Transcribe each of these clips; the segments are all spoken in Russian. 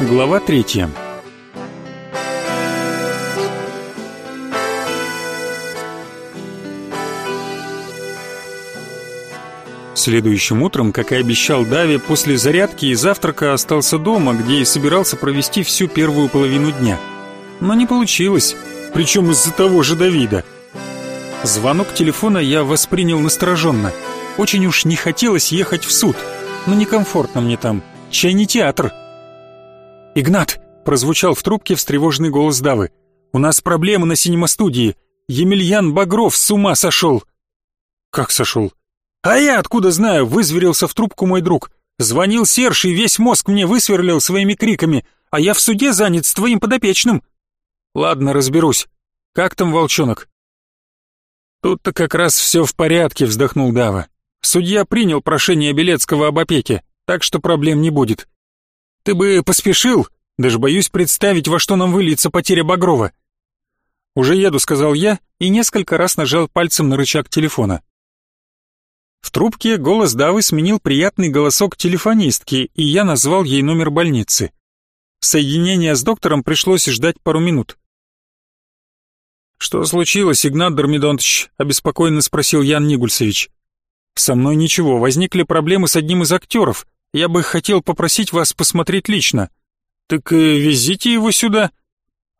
Глава третья. Следующим утром, как и обещал Дави, после зарядки и завтрака остался дома, где и собирался провести всю первую половину дня. Но не получилось, причем из-за того же Давида. Звонок телефона я воспринял настороженно. Очень уж не хотелось ехать в суд, но некомфортно мне там, чай не театр. «Игнат!» — прозвучал в трубке встревоженный голос Давы. «У нас проблемы на синемастудии. Емельян Багров с ума сошел!» «Как сошел?» «А я откуда знаю?» — вызверился в трубку мой друг. «Звонил Серж и весь мозг мне высверлил своими криками, а я в суде занят с твоим подопечным». «Ладно, разберусь. Как там волчонок?» «Тут-то как раз все в порядке», — вздохнул Дава. «Судья принял прошение Белецкого об опеке, так что проблем не будет. Ты бы поспешил, даже боюсь представить, во что нам выльется потеря Багрова. Уже еду, сказал я и несколько раз нажал пальцем на рычаг телефона. В трубке голос Давы сменил приятный голосок телефонистки, и я назвал ей номер больницы. Соединение с доктором пришлось ждать пару минут. «Что случилось, Игнат Дормидонтович?» — обеспокоенно спросил Ян Нигульсович. «Со мной ничего, возникли проблемы с одним из актеров. Я бы хотел попросить вас посмотреть лично. Так э, везите его сюда.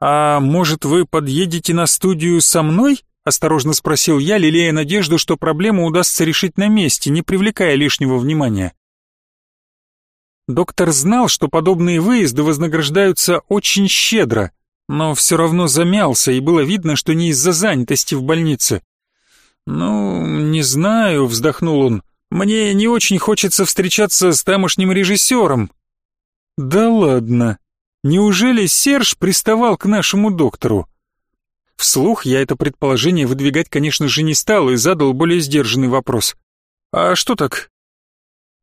А может, вы подъедете на студию со мной? Осторожно спросил я, лелея надежду, что проблему удастся решить на месте, не привлекая лишнего внимания. Доктор знал, что подобные выезды вознаграждаются очень щедро, но все равно замялся, и было видно, что не из-за занятости в больнице. «Ну, не знаю», — вздохнул он. Мне не очень хочется встречаться с тамошним режиссером». «Да ладно. Неужели Серж приставал к нашему доктору?» Вслух я это предположение выдвигать, конечно же, не стал и задал более сдержанный вопрос. «А что так?»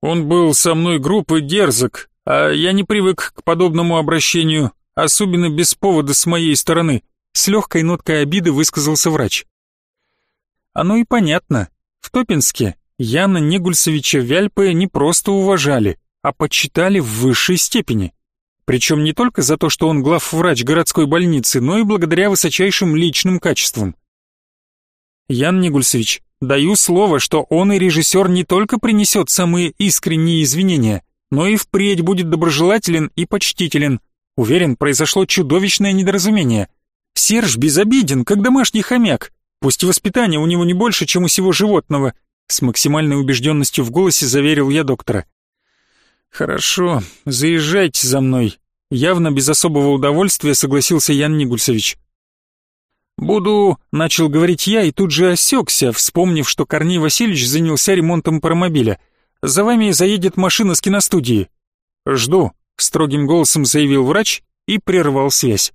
«Он был со мной группы дерзок, а я не привык к подобному обращению, особенно без повода с моей стороны», с легкой ноткой обиды высказался врач. «Оно и понятно. В Топинске Яна Негульсовича Вяльпы не просто уважали, а почитали в высшей степени. Причем не только за то, что он главврач городской больницы, но и благодаря высочайшим личным качествам. Ян Негульсович, даю слово, что он и режиссер не только принесет самые искренние извинения, но и впредь будет доброжелателен и почтителен. Уверен, произошло чудовищное недоразумение. Серж безобиден, как домашний хомяк. Пусть воспитание у него не больше, чем у всего животного, с максимальной убежденностью в голосе заверил я доктора. «Хорошо, заезжайте за мной», — явно без особого удовольствия согласился Ян Нигульсович. «Буду», — начал говорить я и тут же осекся, вспомнив, что Корней Васильевич занялся ремонтом паромобиля. «За вами заедет машина с киностудии». «Жду», — строгим голосом заявил врач и прервал связь.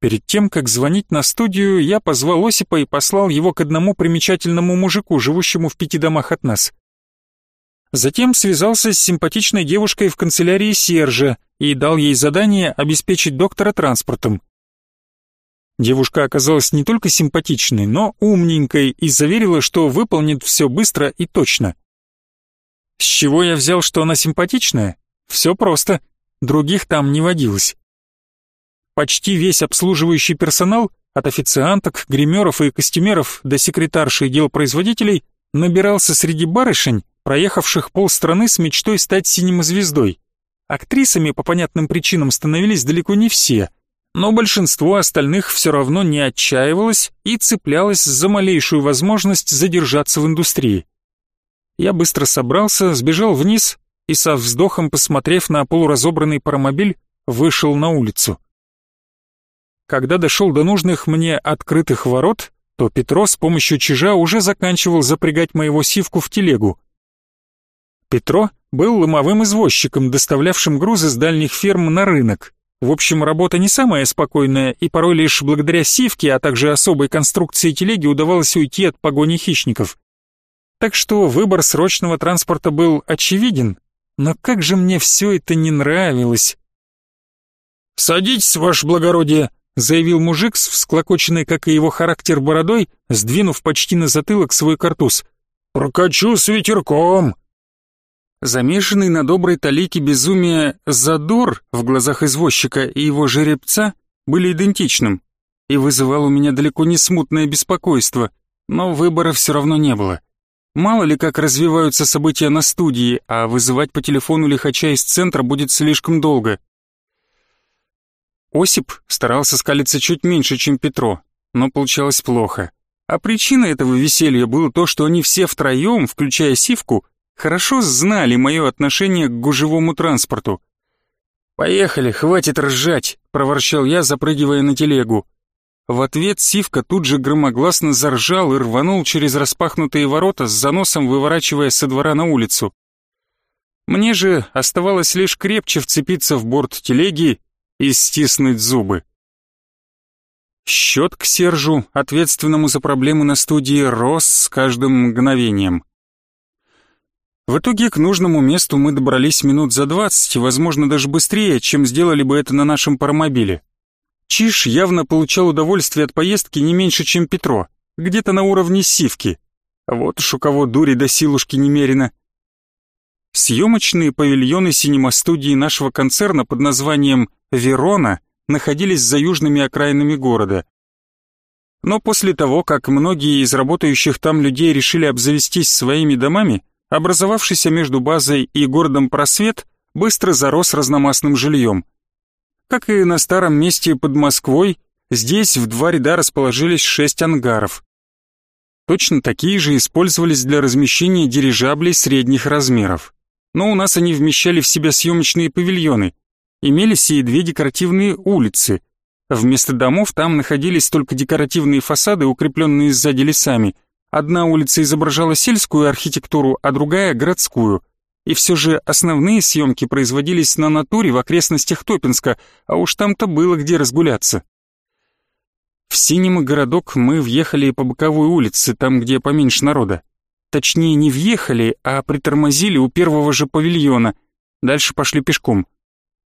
Перед тем, как звонить на студию, я позвал Осипа и послал его к одному примечательному мужику, живущему в пяти домах от нас. Затем связался с симпатичной девушкой в канцелярии Сержа и дал ей задание обеспечить доктора транспортом. Девушка оказалась не только симпатичной, но умненькой и заверила, что выполнит все быстро и точно. С чего я взял, что она симпатичная? Все просто. Других там не водилось. Почти весь обслуживающий персонал, от официанток, гримеров и костюмеров до секретарши и дел производителей, набирался среди барышень, проехавших полстраны с мечтой стать синемозвездой. Актрисами по понятным причинам становились далеко не все, но большинство остальных все равно не отчаивалось и цеплялось за малейшую возможность задержаться в индустрии. Я быстро собрался, сбежал вниз и со вздохом, посмотрев на полуразобранный паромобиль, вышел на улицу. Когда дошел до нужных мне открытых ворот, то Петро с помощью чижа уже заканчивал запрягать моего сивку в телегу. Петро был ломовым извозчиком, доставлявшим грузы с дальних ферм на рынок. В общем, работа не самая спокойная, и порой лишь благодаря сивке, а также особой конструкции телеги удавалось уйти от погони хищников. Так что выбор срочного транспорта был очевиден, но как же мне все это не нравилось. «Садитесь, ваше благородие», заявил мужик с всклокоченной, как и его характер, бородой, сдвинув почти на затылок свой картуз. «Прокачу с ветерком!» Замешанный на доброй талике безумия задор в глазах извозчика и его жеребца были идентичным и вызывал у меня далеко не смутное беспокойство, но выбора все равно не было. Мало ли как развиваются события на студии, а вызывать по телефону лихача из центра будет слишком долго. Осип старался скалиться чуть меньше, чем Петро, но получалось плохо. А причиной этого веселья было то, что они все втроем, включая Сивку, хорошо знали мое отношение к гужевому транспорту. «Поехали, хватит ржать», — проворчал я, запрыгивая на телегу. В ответ Сивка тут же громогласно заржал и рванул через распахнутые ворота с заносом, выворачивая со двора на улицу. Мне же оставалось лишь крепче вцепиться в борт телеги и стиснуть зубы. Счет к Сержу, ответственному за проблему на студии, рос с каждым мгновением. В итоге к нужному месту мы добрались минут за двадцать, возможно, даже быстрее, чем сделали бы это на нашем паромобиле. Чиш явно получал удовольствие от поездки не меньше, чем Петро, где-то на уровне сивки. Вот уж у кого дури до силушки немерено. Съемочные павильоны синема-студии нашего концерна под названием «Верона» находились за южными окраинами города. Но после того, как многие из работающих там людей решили обзавестись своими домами, образовавшийся между базой и городом просвет быстро зарос разномастным жильем. Как и на старом месте под Москвой, здесь в два ряда расположились шесть ангаров. Точно такие же использовались для размещения дирижаблей средних размеров. Но у нас они вмещали в себя съемочные павильоны, имелись и две декоративные улицы. Вместо домов там находились только декоративные фасады, укрепленные сзади лесами. Одна улица изображала сельскую архитектуру, а другая — городскую. И все же основные съемки производились на натуре в окрестностях Топинска, а уж там-то было где разгуляться. В синем городок мы въехали по боковой улице, там, где поменьше народа. Точнее, не въехали, а притормозили у первого же павильона. Дальше пошли пешком.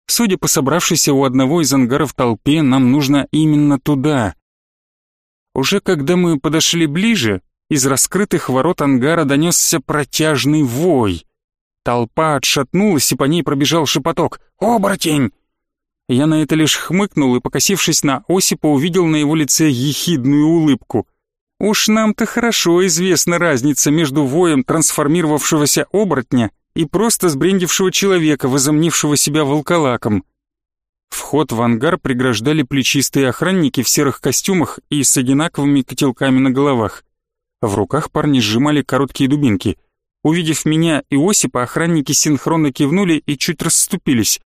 Судя по собравшейся у одного из ангаров толпе, нам нужно именно туда. Уже когда мы подошли ближе, из раскрытых ворот ангара донесся протяжный вой. Толпа отшатнулась, и по ней пробежал шепоток «Оборотень!». Я на это лишь хмыкнул и, покосившись на Осипа, увидел на его лице ехидную улыбку. Уж нам-то хорошо известна разница между воем трансформировавшегося оборотня и просто сбрендившего человека, возомнившего себя волколаком. Вход в ангар преграждали плечистые охранники в серых костюмах и с одинаковыми котелками на головах. В руках парни сжимали короткие дубинки. Увидев меня и Осипа, охранники синхронно кивнули и чуть расступились.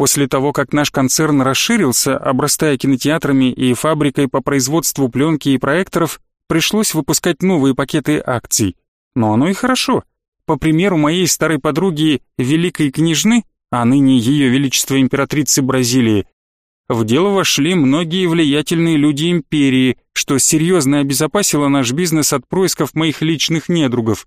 После того, как наш концерн расширился, обрастая кинотеатрами и фабрикой по производству пленки и проекторов, пришлось выпускать новые пакеты акций. Но оно и хорошо. По примеру моей старой подруги Великой Княжны, а ныне Ее Величество Императрицы Бразилии, в дело вошли многие влиятельные люди империи, что серьезно обезопасило наш бизнес от происков моих личных недругов.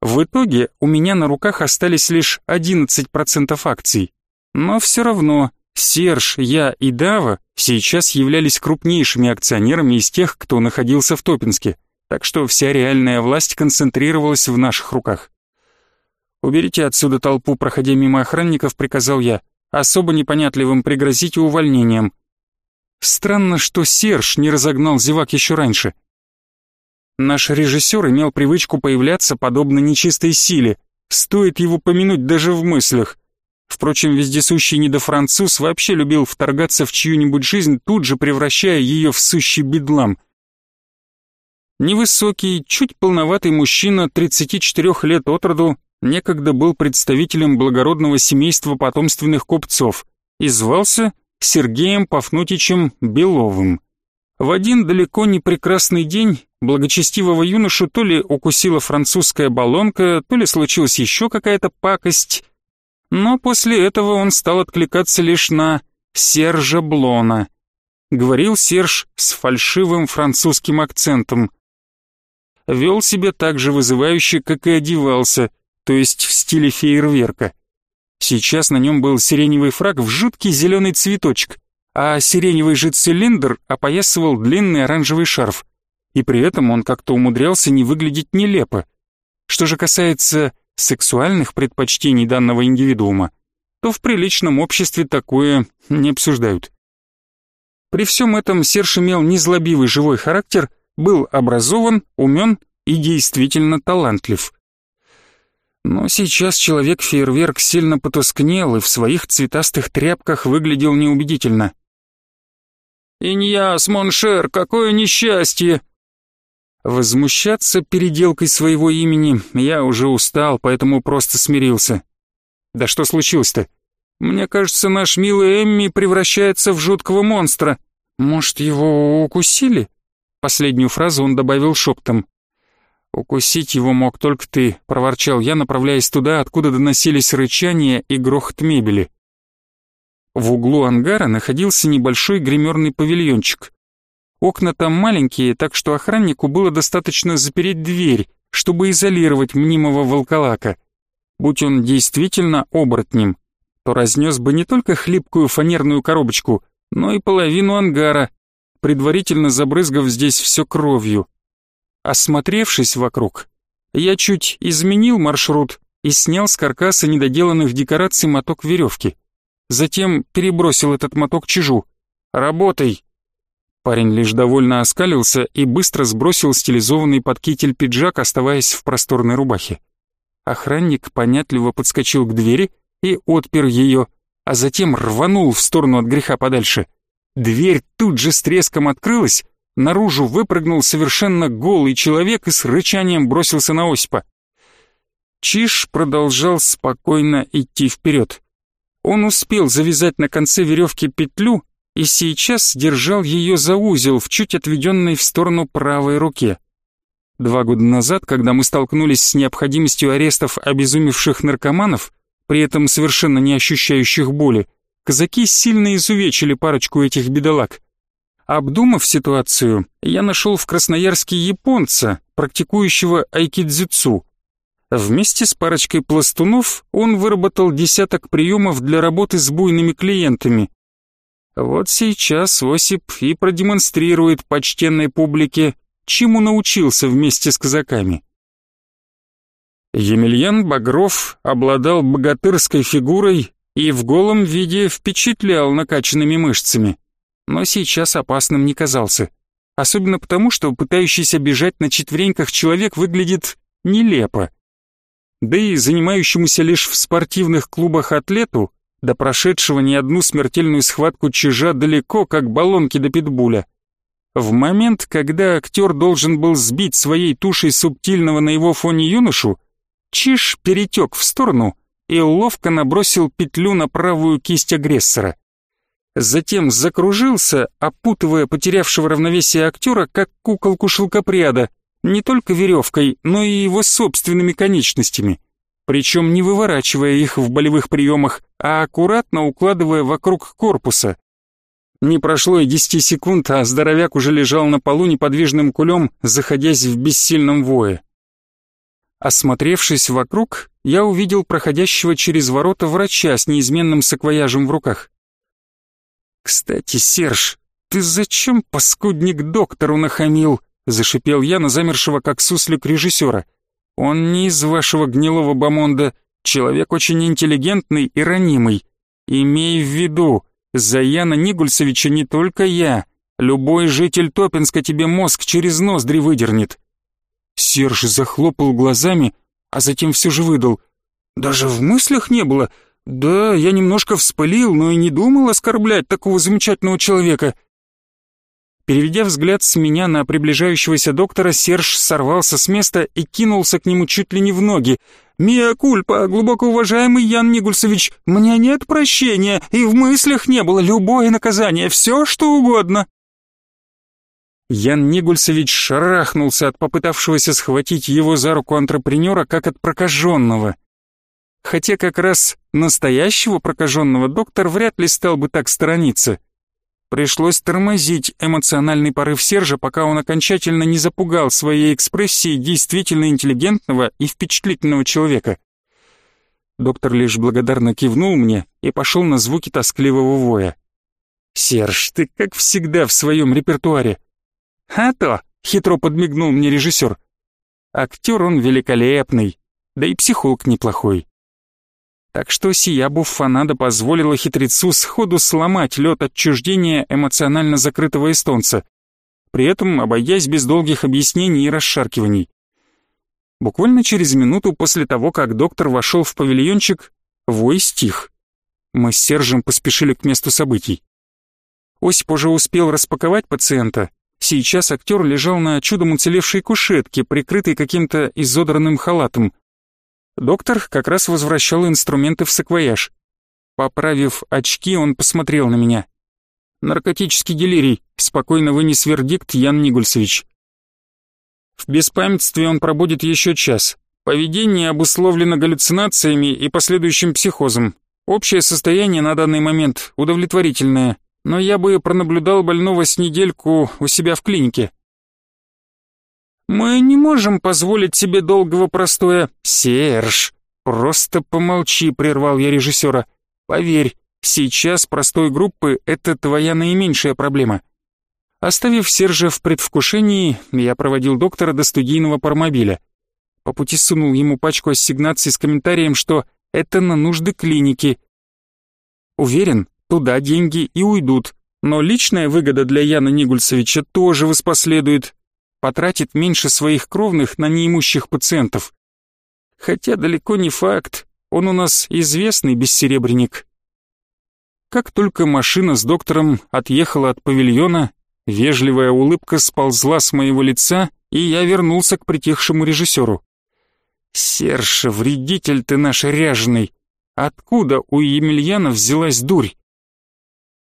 В итоге у меня на руках остались лишь 11% акций. Но все равно Серж, я и Дава сейчас являлись крупнейшими акционерами из тех, кто находился в Топинске так что вся реальная власть концентрировалась в наших руках. «Уберите отсюда толпу, проходя мимо охранников», — приказал я, особо непонятливым пригрозите увольнением. Странно, что Серж не разогнал зевак еще раньше. Наш режиссер имел привычку появляться подобно нечистой силе, стоит его помянуть даже в мыслях. Впрочем, вездесущий недофранцуз вообще любил вторгаться в чью-нибудь жизнь, тут же превращая ее в сущий бедлам — Невысокий, чуть полноватый мужчина 34 лет от роду некогда был представителем благородного семейства потомственных купцов и звался Сергеем Пафнутичем Беловым. В один далеко не прекрасный день благочестивого юношу то ли укусила французская баллонка, то ли случилась еще какая-то пакость, но после этого он стал откликаться лишь на Сержа Блона. Говорил Серж с фальшивым французским акцентом вел себя так же вызывающе, как и одевался, то есть в стиле фейерверка. Сейчас на нем был сиреневый фраг в жуткий зеленый цветочек, а сиреневый же цилиндр опоясывал длинный оранжевый шарф, и при этом он как-то умудрялся не выглядеть нелепо. Что же касается сексуальных предпочтений данного индивидуума, то в приличном обществе такое не обсуждают. При всем этом Серж имел незлобивый живой характер, был образован, умен и действительно талантлив. Но сейчас человек-фейерверк сильно потускнел и в своих цветастых тряпках выглядел неубедительно. «Иньяс, mon cher, какое несчастье!» Возмущаться переделкой своего имени я уже устал, поэтому просто смирился. «Да что случилось-то? Мне кажется, наш милый Эмми превращается в жуткого монстра. Может, его укусили?» Последнюю фразу он добавил шёпотом. «Укусить его мог только ты», — проворчал я, направляясь туда, откуда доносились рычания и грохот мебели. В углу ангара находился небольшой гримерный павильончик. Окна там маленькие, так что охраннику было достаточно запереть дверь, чтобы изолировать мнимого волколака. Будь он действительно оборотнем, то разнес бы не только хлипкую фанерную коробочку, но и половину ангара, предварительно забрызгав здесь все кровью. Осмотревшись вокруг, я чуть изменил маршрут и снял с каркаса недоделанных декораций моток веревки. Затем перебросил этот моток чижу. «Работай!» Парень лишь довольно оскалился и быстро сбросил стилизованный под китель пиджак, оставаясь в просторной рубахе. Охранник понятливо подскочил к двери и отпер ее, а затем рванул в сторону от греха подальше. Дверь тут же с треском открылась, наружу выпрыгнул совершенно голый человек и с рычанием бросился на Осипа. Чиж продолжал спокойно идти вперед. Он успел завязать на конце веревки петлю и сейчас держал ее за узел в чуть отведенной в сторону правой руке. Два года назад, когда мы столкнулись с необходимостью арестов обезумевших наркоманов, при этом совершенно не ощущающих боли, казаки сильно изувечили парочку этих бедолаг. Обдумав ситуацию, я нашел в Красноярске японца, практикующего айкидзюцу. Вместе с парочкой пластунов он выработал десяток приемов для работы с буйными клиентами. Вот сейчас Осип и продемонстрирует почтенной публике, чему научился вместе с казаками. Емельян Багров обладал богатырской фигурой и в голом виде впечатлял накачанными мышцами но сейчас опасным не казался. Особенно потому, что пытающийся бежать на четвереньках человек выглядит нелепо. Да и занимающемуся лишь в спортивных клубах атлету, до прошедшего не одну смертельную схватку чижа далеко, как баллонки до питбуля. В момент, когда актер должен был сбить своей тушей субтильного на его фоне юношу, чиж перетек в сторону и ловко набросил петлю на правую кисть агрессора затем закружился, опутывая потерявшего равновесие актера, как куколку шелкопряда, не только веревкой, но и его собственными конечностями, причем не выворачивая их в болевых приемах, а аккуратно укладывая вокруг корпуса. Не прошло и десяти секунд, а здоровяк уже лежал на полу неподвижным кулем, заходясь в бессильном вое. Осмотревшись вокруг, я увидел проходящего через ворота врача с неизменным саквояжем в руках. «Кстати, Серж, ты зачем, паскудник, доктору нахамил?» Зашипел я на замершего как суслик режиссера. «Он не из вашего гнилого бомонда, человек очень интеллигентный и ранимый. Имей в виду, за Яна Нигульсовича не только я, любой житель Топинска тебе мозг через ноздри выдернет». Серж захлопал глазами, а затем все же выдал. «Даже в мыслях не было, «Да, я немножко вспылил, но и не думал оскорблять такого замечательного человека». Переведя взгляд с меня на приближающегося доктора, Серж сорвался с места и кинулся к нему чуть ли не в ноги. «Миа кульпа, глубоко уважаемый Ян Нигульсович, мне нет прощения, и в мыслях не было любое наказание, все что угодно». Ян Нигульсович шарахнулся от попытавшегося схватить его за руку антрепренера, как от прокаженного хотя как раз настоящего прокаженного доктор вряд ли стал бы так сторониться. Пришлось тормозить эмоциональный порыв Сержа, пока он окончательно не запугал своей экспрессией действительно интеллигентного и впечатлительного человека. Доктор лишь благодарно кивнул мне и пошел на звуки тоскливого воя. «Серж, ты как всегда в своем репертуаре». «А то!» — хитро подмигнул мне режиссер. «Актер он великолепный, да и психолог неплохой. Так что сия буфанада позволила хитрецу сходу сломать лед отчуждения эмоционально закрытого эстонца, при этом обойдясь без долгих объяснений и расшаркиваний. Буквально через минуту после того, как доктор вошел в павильончик, вой стих. Мы с Сержем поспешили к месту событий. Осип уже успел распаковать пациента. Сейчас актер лежал на чудом уцелевшей кушетке, прикрытой каким-то изодранным халатом. Доктор как раз возвращал инструменты в саквояж. Поправив очки, он посмотрел на меня. «Наркотический делирий», — спокойно вынес вердикт Ян Нигульсович. В беспамятстве он пробудет еще час. Поведение обусловлено галлюцинациями и последующим психозом. Общее состояние на данный момент удовлетворительное, но я бы пронаблюдал больного с недельку у себя в клинике. «Мы не можем позволить себе долгого простоя. Серж, просто помолчи», — прервал я режиссера. «Поверь, сейчас простой группы — это твоя наименьшая проблема». Оставив Сержа в предвкушении, я проводил доктора до студийного пармобиля. По пути сунул ему пачку ассигнаций с комментарием, что это на нужды клиники. Уверен, туда деньги и уйдут, но личная выгода для Яна Нигульсовича тоже воспоследует. Потратит меньше своих кровных на неимущих пациентов. Хотя далеко не факт, он у нас известный бессеребренник. Как только машина с доктором отъехала от павильона, вежливая улыбка сползла с моего лица, и я вернулся к притихшему режиссеру. «Серж, вредитель ты наш ряженый! Откуда у Емельяна взялась дурь?»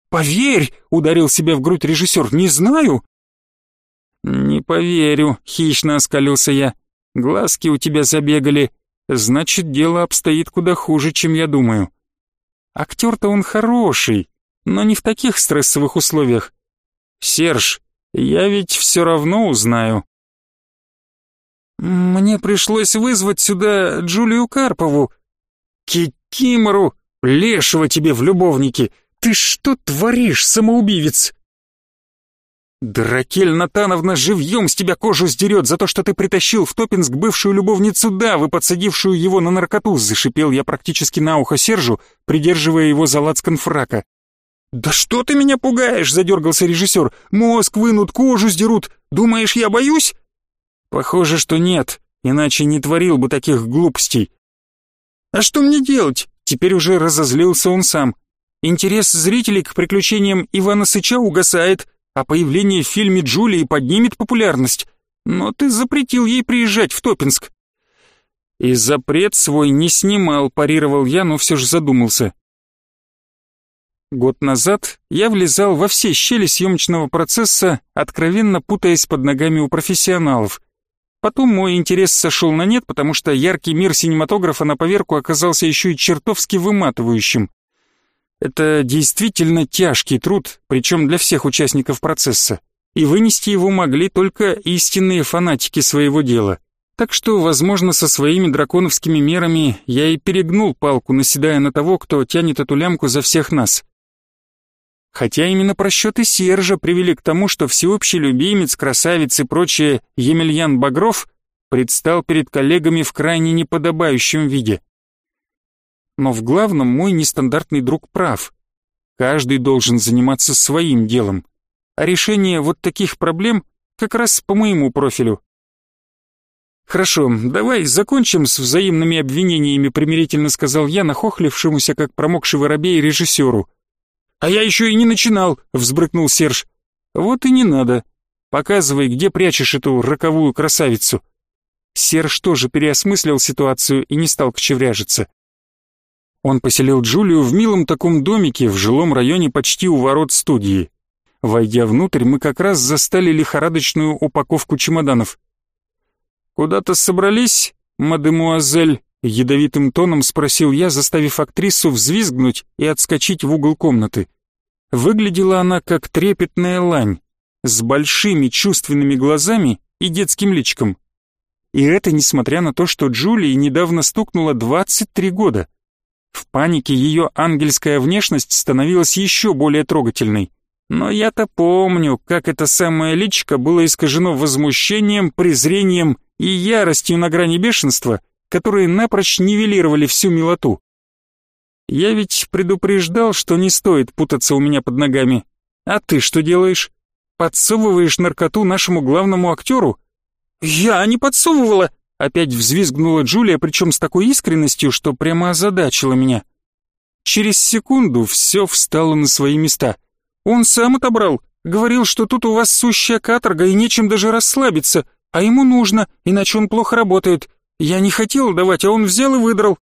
«Поверь!» — ударил себя в грудь режиссер. «Не знаю!» «Не поверю», — хищно оскалился я. «Глазки у тебя забегали. Значит, дело обстоит куда хуже, чем я думаю. Актер-то он хороший, но не в таких стрессовых условиях. Серж, я ведь все равно узнаю». «Мне пришлось вызвать сюда Джулию Карпову. Кикимору, лешего тебе в любовнике!» «Ты что творишь, самоубивец?» «Дракель Натановна живьем с тебя кожу сдерет за то, что ты притащил в Топинск бывшую любовницу Давы, подсадившую его на наркоту», зашипел я практически на ухо Сержу, придерживая его за лацкан фрака. «Да что ты меня пугаешь?» — задергался режиссер. «Мозг вынут, кожу сдерут. Думаешь, я боюсь?» «Похоже, что нет, иначе не творил бы таких глупостей». «А что мне делать?» Теперь уже разозлился он сам. Интерес зрителей к приключениям Ивана Сыча угасает, а появление в фильме Джулии поднимет популярность. Но ты запретил ей приезжать в Топинск. И запрет свой не снимал, парировал я, но все же задумался. Год назад я влезал во все щели съемочного процесса, откровенно путаясь под ногами у профессионалов. Потом мой интерес сошел на нет, потому что яркий мир синематографа на поверку оказался еще и чертовски выматывающим. Это действительно тяжкий труд, причем для всех участников процесса, и вынести его могли только истинные фанатики своего дела. Так что, возможно, со своими драконовскими мерами я и перегнул палку, наседая на того, кто тянет эту лямку за всех нас. Хотя именно просчеты Сержа привели к тому, что всеобщий любимец, красавец и прочее Емельян Багров предстал перед коллегами в крайне неподобающем виде. Но в главном мой нестандартный друг прав. Каждый должен заниматься своим делом. А решение вот таких проблем как раз по моему профилю. «Хорошо, давай закончим с взаимными обвинениями», примирительно сказал я, нахохлившемуся, как промокший воробей, режиссеру. «А я еще и не начинал», — взбрыкнул Серж. «Вот и не надо. Показывай, где прячешь эту роковую красавицу». Серж тоже переосмыслил ситуацию и не стал кочевряжиться. Он поселил Джулию в милом таком домике в жилом районе почти у ворот студии. Войдя внутрь, мы как раз застали лихорадочную упаковку чемоданов. «Куда-то собрались, мадемуазель?» — ядовитым тоном спросил я, заставив актрису взвизгнуть и отскочить в угол комнаты. Выглядела она как трепетная лань, с большими чувственными глазами и детским личиком. И это несмотря на то, что Джулии недавно стукнуло 23 года. В панике ее ангельская внешность становилась еще более трогательной. Но я-то помню, как это самое личико было искажено возмущением, презрением и яростью на грани бешенства, которые напрочь нивелировали всю милоту. Я ведь предупреждал, что не стоит путаться у меня под ногами. А ты что делаешь? Подсовываешь наркоту нашему главному актеру? Я не подсовывала! Опять взвизгнула Джулия, причем с такой искренностью, что прямо озадачила меня. Через секунду все встало на свои места. Он сам отобрал, говорил, что тут у вас сущая каторга и нечем даже расслабиться, а ему нужно, иначе он плохо работает. Я не хотел давать, а он взял и выдрал.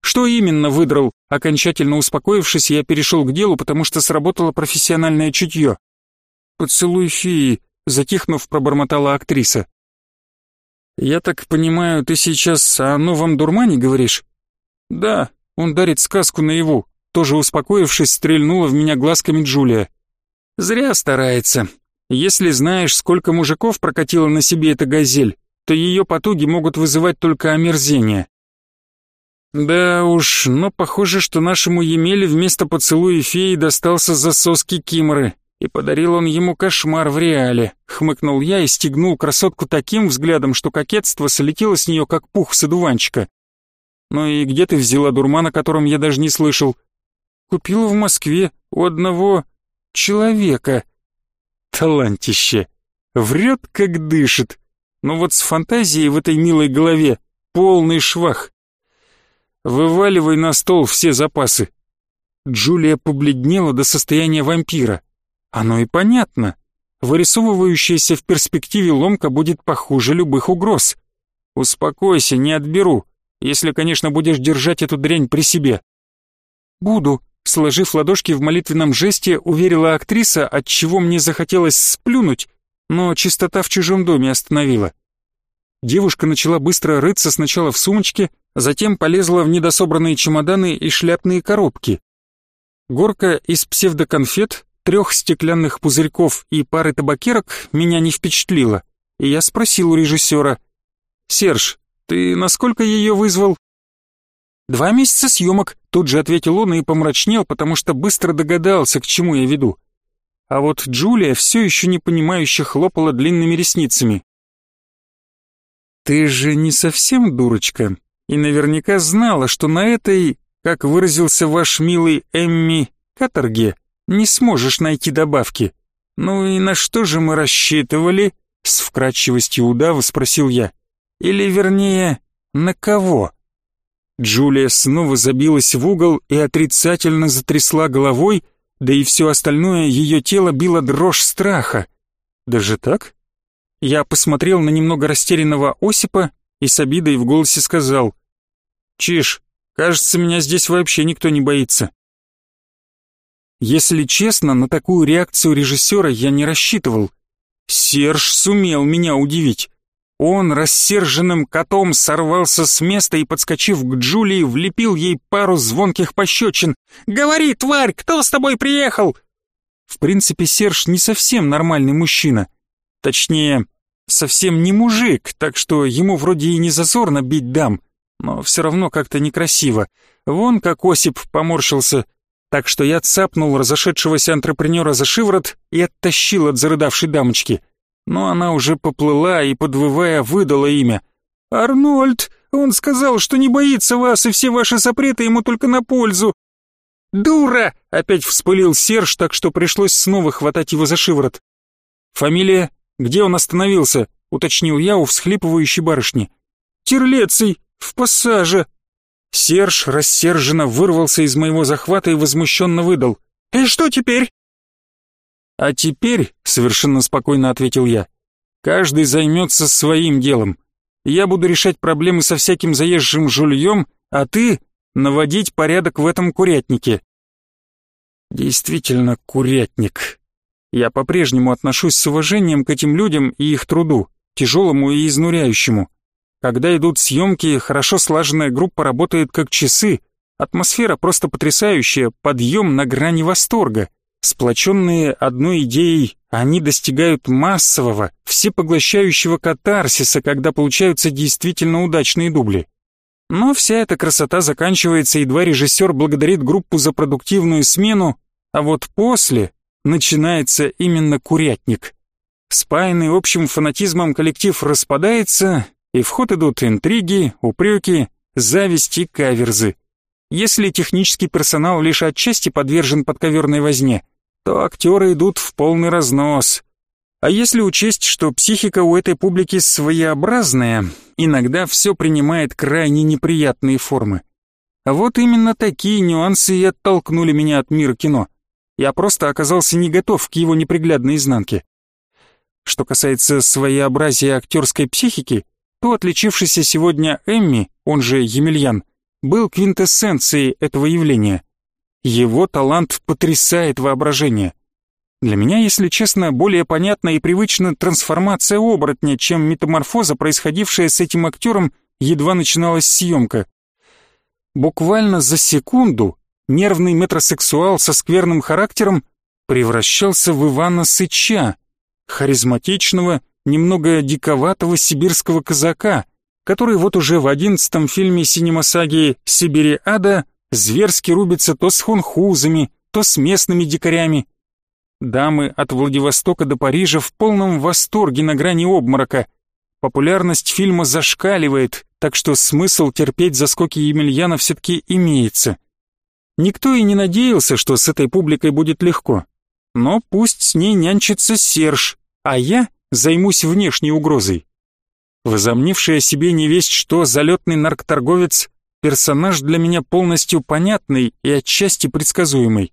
Что именно выдрал? Окончательно успокоившись, я перешел к делу, потому что сработало профессиональное чутье. «Поцелуй феи», — затихнув, пробормотала актриса. «Я так понимаю, ты сейчас о новом дурмане говоришь?» «Да, он дарит сказку наяву», — тоже успокоившись, стрельнула в меня глазками Джулия. «Зря старается. Если знаешь, сколько мужиков прокатила на себе эта газель, то ее потуги могут вызывать только омерзение». «Да уж, но похоже, что нашему Емеле вместо поцелуя феи достался засоски Кимры, и подарил он ему кошмар в реале, хмыкнул я и стегнул красотку таким взглядом, что кокетство слетело с нее, как пух с одуванчика. «Ну и где ты взяла дурман, о котором я даже не слышал?» «Купила в Москве у одного человека». Талантище. Врет, как дышит. Но вот с фантазией в этой милой голове полный швах. Вываливай на стол все запасы. Джулия побледнела до состояния вампира. Оно и понятно. Вырисовывающаяся в перспективе ломка будет похуже любых угроз. Успокойся, не отберу, если, конечно, будешь держать эту дрянь при себе. Буду, сложив ладошки в молитвенном жесте, уверила актриса, от чего мне захотелось сплюнуть, но чистота в чужом доме остановила. Девушка начала быстро рыться сначала в сумочке, затем полезла в недособранные чемоданы и шляпные коробки. Горка из псевдоконфет трех стеклянных пузырьков и пары табакерок меня не впечатлило, и я спросил у режиссера, «Серж, ты насколько ее вызвал?» «Два месяца съемок», — тут же ответил он и помрачнел, потому что быстро догадался, к чему я веду. А вот Джулия все еще непонимающе хлопала длинными ресницами. «Ты же не совсем дурочка, и наверняка знала, что на этой, как выразился ваш милый Эмми, каторге, не сможешь найти добавки. Ну и на что же мы рассчитывали? С вкрадчивостью удава спросил я. Или вернее, на кого? Джулия снова забилась в угол и отрицательно затрясла головой, да и все остальное ее тело било дрожь страха. Даже так? Я посмотрел на немного растерянного Осипа и с обидой в голосе сказал. «Чиж, кажется, меня здесь вообще никто не боится». Если честно, на такую реакцию режиссера я не рассчитывал. Серж сумел меня удивить. Он рассерженным котом сорвался с места и, подскочив к Джулии, влепил ей пару звонких пощечин. «Говори, тварь, кто с тобой приехал?» В принципе, Серж не совсем нормальный мужчина. Точнее, совсем не мужик, так что ему вроде и не зазорно бить дам, но все равно как-то некрасиво. Вон как Осип поморщился, так что я цапнул разошедшегося антрепренера за шиворот и оттащил от зарыдавшей дамочки. Но она уже поплыла и, подвывая, выдала имя. «Арнольд! Он сказал, что не боится вас, и все ваши запреты ему только на пользу!» «Дура!» — опять вспылил Серж, так что пришлось снова хватать его за шиворот. «Фамилия? Где он остановился?» — уточнил я у всхлипывающей барышни. «Терлеций! В пассаже!» Серж рассерженно вырвался из моего захвата и возмущенно выдал. «И что теперь?» «А теперь», — совершенно спокойно ответил я, «каждый займется своим делом. Я буду решать проблемы со всяким заезжим жульем, а ты — наводить порядок в этом курятнике». Действительно, курятник. Я по-прежнему отношусь с уважением к этим людям и их труду, тяжелому и изнуряющему. Когда идут съемки, хорошо слаженная группа работает как часы. Атмосфера просто потрясающая, подъем на грани восторга. Сплоченные одной идеей, они достигают массового, всепоглощающего катарсиса, когда получаются действительно удачные дубли. Но вся эта красота заканчивается, едва режиссер благодарит группу за продуктивную смену, а вот после начинается именно курятник. Спаянный общим фанатизмом коллектив распадается, и в ход идут интриги, упреки, зависть и каверзы. Если технический персонал лишь отчасти подвержен подковерной возне, то актеры идут в полный разнос. А если учесть, что психика у этой публики своеобразная, иногда все принимает крайне неприятные формы. Вот именно такие нюансы и оттолкнули меня от мира кино. Я просто оказался не готов к его неприглядной изнанке. Что касается своеобразия актерской психики, то отличившийся сегодня Эмми, он же Емельян, был квинтэссенцией этого явления. Его талант потрясает воображение. Для меня, если честно, более понятна и привычна трансформация оборотня, чем метаморфоза, происходившая с этим актером, едва начиналась съемка. Буквально за секунду нервный метросексуал со скверным характером превращался в Ивана Сыча, харизматичного, немного диковатого сибирского казака, который вот уже в одиннадцатом фильме синемасаги «Сибири ада» зверски рубится то с хунхузами, то с местными дикарями. Дамы от Владивостока до Парижа в полном восторге на грани обморока. Популярность фильма зашкаливает, так что смысл терпеть заскоки Емельяна все-таки имеется. Никто и не надеялся, что с этой публикой будет легко. Но пусть с ней нянчится Серж, а я займусь внешней угрозой. Возомнивший о себе невесть что залетный наркоторговец, персонаж для меня полностью понятный и отчасти предсказуемый.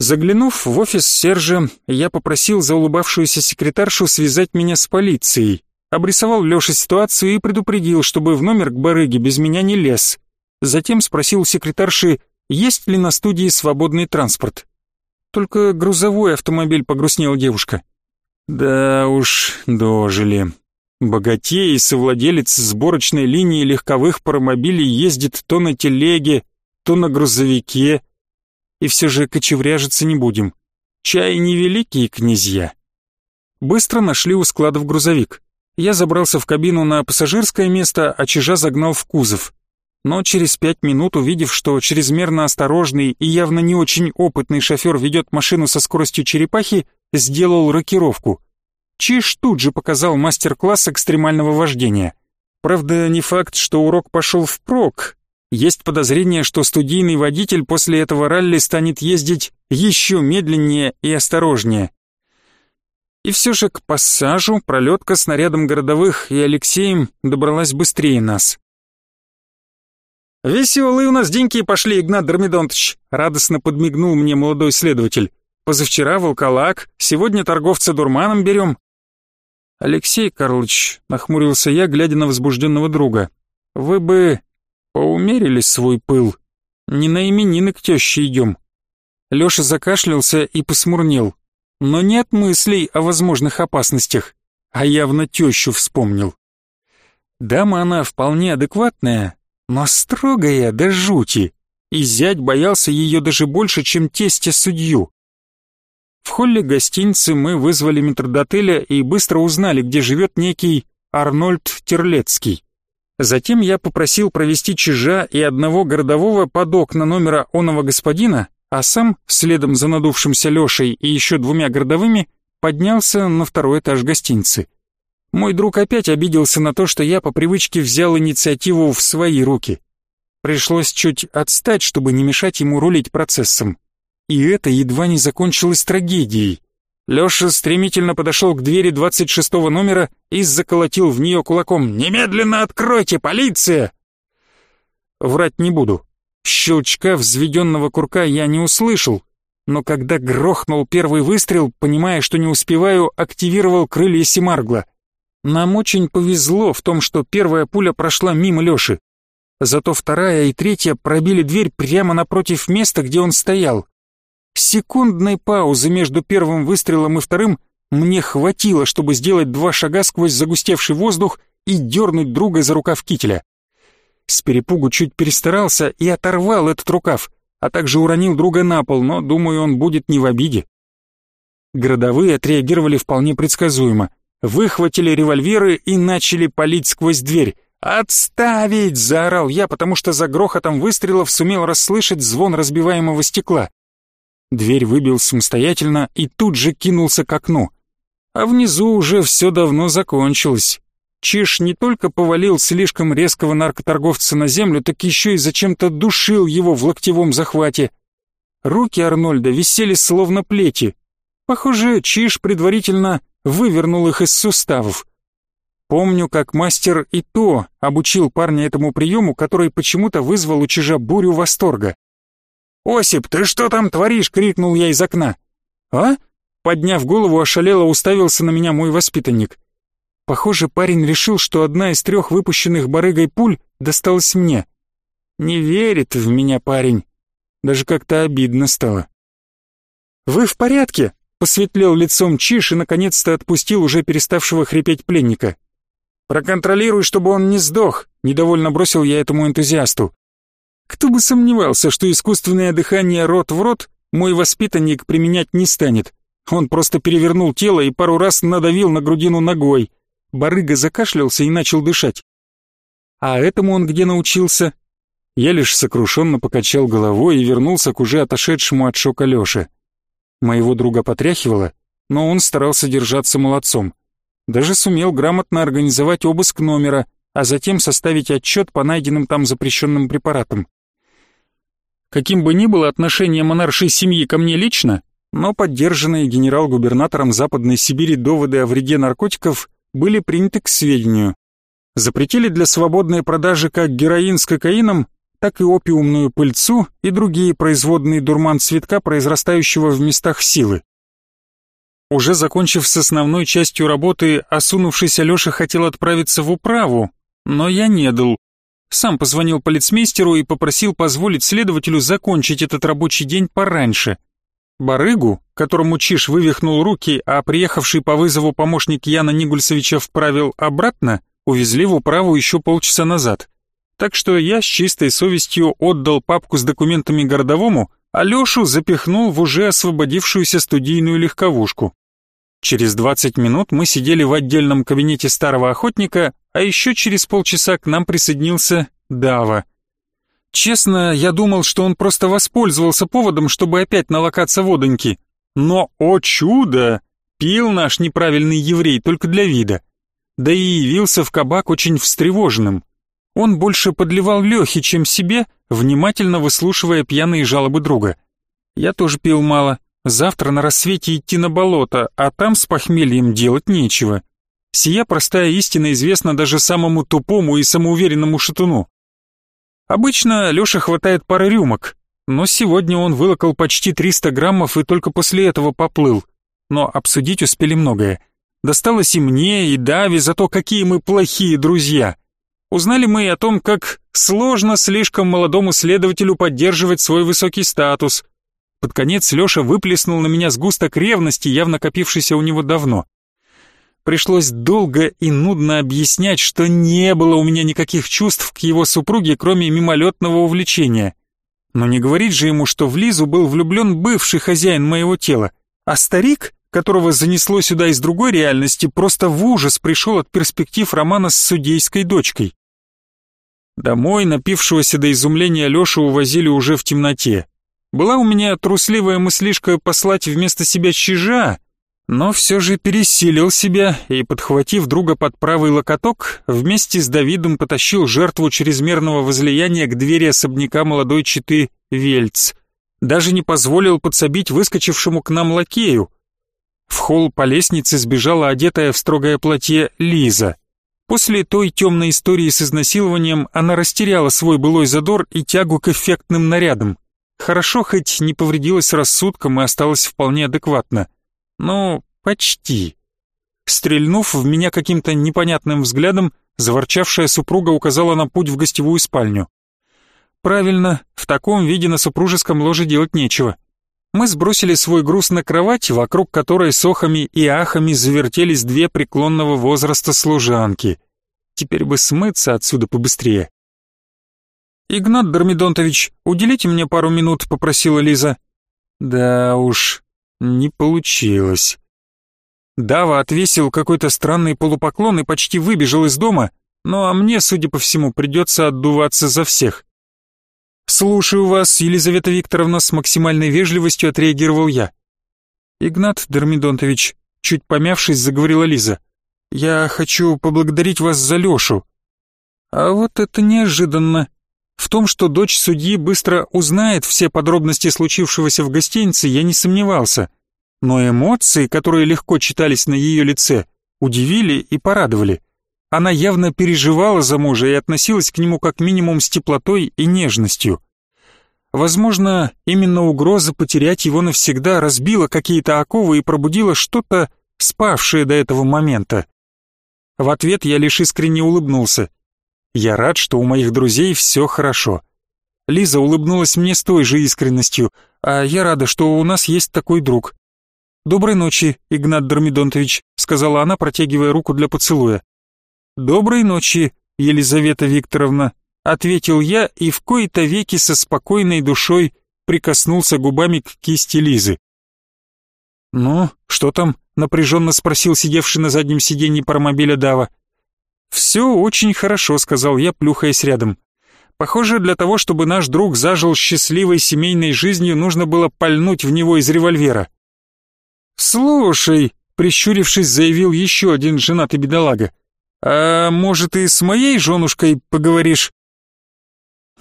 Заглянув в офис Сержа, я попросил заулыбавшуюся секретаршу связать меня с полицией, обрисовал Лёше ситуацию и предупредил, чтобы в номер к барыге без меня не лез. Затем спросил секретарши, есть ли на студии свободный транспорт. Только грузовой автомобиль погрустнела девушка. Да уж, дожили. Богатей и совладелец сборочной линии легковых паромобилей ездит то на телеге, то на грузовике. И все же кочевряжиться не будем. Чай не великие князья. Быстро нашли у складов грузовик. Я забрался в кабину на пассажирское место, а чижа загнал в кузов. Но через пять минут, увидев, что чрезмерно осторожный и явно не очень опытный шофер ведет машину со скоростью черепахи, сделал рокировку. Чиж тут же показал мастер-класс экстремального вождения. Правда, не факт, что урок пошел впрок. Есть подозрение, что студийный водитель после этого ралли станет ездить еще медленнее и осторожнее. И все же к пассажу пролетка с нарядом городовых и Алексеем добралась быстрее нас. «Веселые у нас деньки пошли, Игнат Дормидонтович», — радостно подмигнул мне молодой следователь. «Позавчера волколак, сегодня торговца дурманом берем». «Алексей Карлович», — нахмурился я, глядя на возбужденного друга, — «вы бы поумерили свой пыл. Не на именины к теще идем». Леша закашлялся и посмурнел но не от мыслей о возможных опасностях, а явно тещу вспомнил. Дама она вполне адекватная, но строгая до жути, и зять боялся ее даже больше, чем тестя судью. В холле гостиницы мы вызвали метрдотеля и быстро узнали, где живет некий Арнольд Терлецкий. Затем я попросил провести чижа и одного городового под окна номера оного господина, а сам, следом за надувшимся Лешей и еще двумя городовыми, поднялся на второй этаж гостиницы. Мой друг опять обиделся на то, что я по привычке взял инициативу в свои руки. Пришлось чуть отстать, чтобы не мешать ему рулить процессом. И это едва не закончилось трагедией. Леша стремительно подошел к двери 26 номера и заколотил в нее кулаком «Немедленно откройте, полиция!» Врать не буду. Щелчка взведенного курка я не услышал, но когда грохнул первый выстрел, понимая, что не успеваю, активировал крылья Семаргла. Нам очень повезло в том, что первая пуля прошла мимо Лёши. Зато вторая и третья пробили дверь прямо напротив места, где он стоял. Секундной паузы между первым выстрелом и вторым мне хватило, чтобы сделать два шага сквозь загустевший воздух и дернуть друга за рукав кителя. С перепугу чуть перестарался и оторвал этот рукав, а также уронил друга на пол, но, думаю, он будет не в обиде. Городовые отреагировали вполне предсказуемо. Выхватили револьверы и начали палить сквозь дверь. «Отставить!» — заорал я, потому что за грохотом выстрелов сумел расслышать звон разбиваемого стекла. Дверь выбил самостоятельно и тут же кинулся к окну. А внизу уже все давно закончилось. Чиш не только повалил слишком резкого наркоторговца на землю, так еще и зачем-то душил его в локтевом захвате. Руки Арнольда висели словно плети. Похоже, Чиш предварительно вывернул их из суставов. Помню, как мастер и то обучил парня этому приему, который почему-то вызвал у Чижа бурю восторга. «Осип, ты что там творишь?» — крикнул я из окна. «А?» — подняв голову, ошалело уставился на меня мой воспитанник. Похоже, парень решил, что одна из трех выпущенных барыгой пуль досталась мне. Не верит в меня парень. Даже как-то обидно стало. «Вы в порядке?» — посветлел лицом Чиш и наконец-то отпустил уже переставшего хрипеть пленника. «Проконтролируй, чтобы он не сдох», — недовольно бросил я этому энтузиасту. Кто бы сомневался, что искусственное дыхание рот в рот мой воспитанник применять не станет. Он просто перевернул тело и пару раз надавил на грудину ногой. Барыга закашлялся и начал дышать. А этому он где научился? Я лишь сокрушенно покачал головой и вернулся к уже отошедшему от шока Лёше. Моего друга потряхивало, но он старался держаться молодцом. Даже сумел грамотно организовать обыск номера, а затем составить отчет по найденным там запрещенным препаратам. Каким бы ни было отношение монаршей семьи ко мне лично, но поддержанные генерал-губернатором Западной Сибири доводы о вреде наркотиков были приняты к сведению. Запретили для свободной продажи как героин с кокаином, так и опиумную пыльцу и другие производные дурман цветка, произрастающего в местах силы. Уже закончив с основной частью работы, осунувшийся Лёша хотел отправиться в управу, но я не дал. Сам позвонил полицмейстеру и попросил позволить следователю закончить этот рабочий день пораньше. Барыгу, которому Чиш вывихнул руки, а приехавший по вызову помощник Яна Нигульсовича вправил обратно, увезли в управу еще полчаса назад. Так что я с чистой совестью отдал папку с документами городовому, а Лешу запихнул в уже освободившуюся студийную легковушку. Через 20 минут мы сидели в отдельном кабинете старого охотника, а еще через полчаса к нам присоединился Дава. Честно, я думал, что он просто воспользовался поводом, чтобы опять налокаться водоньки. Но, о чудо, пил наш неправильный еврей только для вида. Да и явился в кабак очень встревоженным. Он больше подливал Лехе, чем себе, внимательно выслушивая пьяные жалобы друга. Я тоже пил мало, Завтра на рассвете идти на болото, а там с похмельем делать нечего. Сия простая истина известна даже самому тупому и самоуверенному шатуну. Обычно Лёше хватает пары рюмок, но сегодня он вылокал почти 300 граммов и только после этого поплыл. Но обсудить успели многое. Досталось и мне, и Даве за то, какие мы плохие друзья. Узнали мы и о том, как сложно слишком молодому следователю поддерживать свой высокий статус – под конец Лёша выплеснул на меня сгусток ревности, явно копившийся у него давно. Пришлось долго и нудно объяснять, что не было у меня никаких чувств к его супруге, кроме мимолетного увлечения. Но не говорить же ему, что в Лизу был влюблен бывший хозяин моего тела, а старик, которого занесло сюда из другой реальности, просто в ужас пришел от перспектив романа с судейской дочкой. Домой напившегося до изумления Лёшу увозили уже в темноте. Была у меня трусливая мыслишка послать вместо себя чижа, но все же пересилил себя и, подхватив друга под правый локоток, вместе с Давидом потащил жертву чрезмерного возлияния к двери особняка молодой читы Вельц. Даже не позволил подсобить выскочившему к нам лакею. В холл по лестнице сбежала одетая в строгое платье Лиза. После той темной истории с изнасилованием она растеряла свой былой задор и тягу к эффектным нарядам. Хорошо, хоть не повредилась рассудком и осталась вполне адекватно. Ну, почти. Стрельнув в меня каким-то непонятным взглядом, заворчавшая супруга указала на путь в гостевую спальню. Правильно, в таком виде на супружеском ложе делать нечего. Мы сбросили свой груз на кровать, вокруг которой с охами и ахами завертелись две преклонного возраста служанки. Теперь бы смыться отсюда побыстрее. «Игнат Дормидонтович, уделите мне пару минут», — попросила Лиза. «Да уж, не получилось». Дава отвесил какой-то странный полупоклон и почти выбежал из дома, ну а мне, судя по всему, придется отдуваться за всех. «Слушаю вас, Елизавета Викторовна», — с максимальной вежливостью отреагировал я. «Игнат Дормидонтович», — чуть помявшись, заговорила Лиза. Я хочу поблагодарить вас за Лешу». А вот это неожиданно. В том, что дочь судьи быстро узнает все подробности случившегося в гостинице, я не сомневался. Но эмоции, которые легко читались на ее лице, удивили и порадовали. Она явно переживала за мужа и относилась к нему как минимум с теплотой и нежностью. Возможно, именно угроза потерять его навсегда разбила какие-то оковы и пробудила что-то, спавшее до этого момента. В ответ я лишь искренне улыбнулся. Я рад, что у моих друзей все хорошо. Лиза улыбнулась мне с той же искренностью, а я рада, что у нас есть такой друг. «Доброй ночи, Игнат Дормидонтович», — сказала она, протягивая руку для поцелуя. «Доброй ночи, Елизавета Викторовна», — ответил я и в кои-то веки со спокойной душой прикоснулся губами к кисти Лизы. «Ну, что там?» — напряженно спросил сидевший на заднем сиденье паромобиля Дава. «Все очень хорошо», — сказал я, плюхаясь рядом. Похоже, для того, чтобы наш друг зажил счастливой семейной жизнью, нужно было пальнуть в него из револьвера. «Слушай», — прищурившись, заявил еще один женатый бедолага, «а может, и с моей женушкой поговоришь?»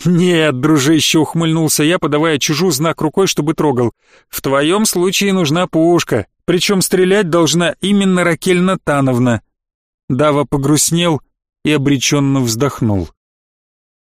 «Нет, дружище», — ухмыльнулся я, подавая чужу знак рукой, чтобы трогал. «В твоем случае нужна пушка, причем стрелять должна именно Ракель Натановна. Дава погрустнел и обреченно вздохнул.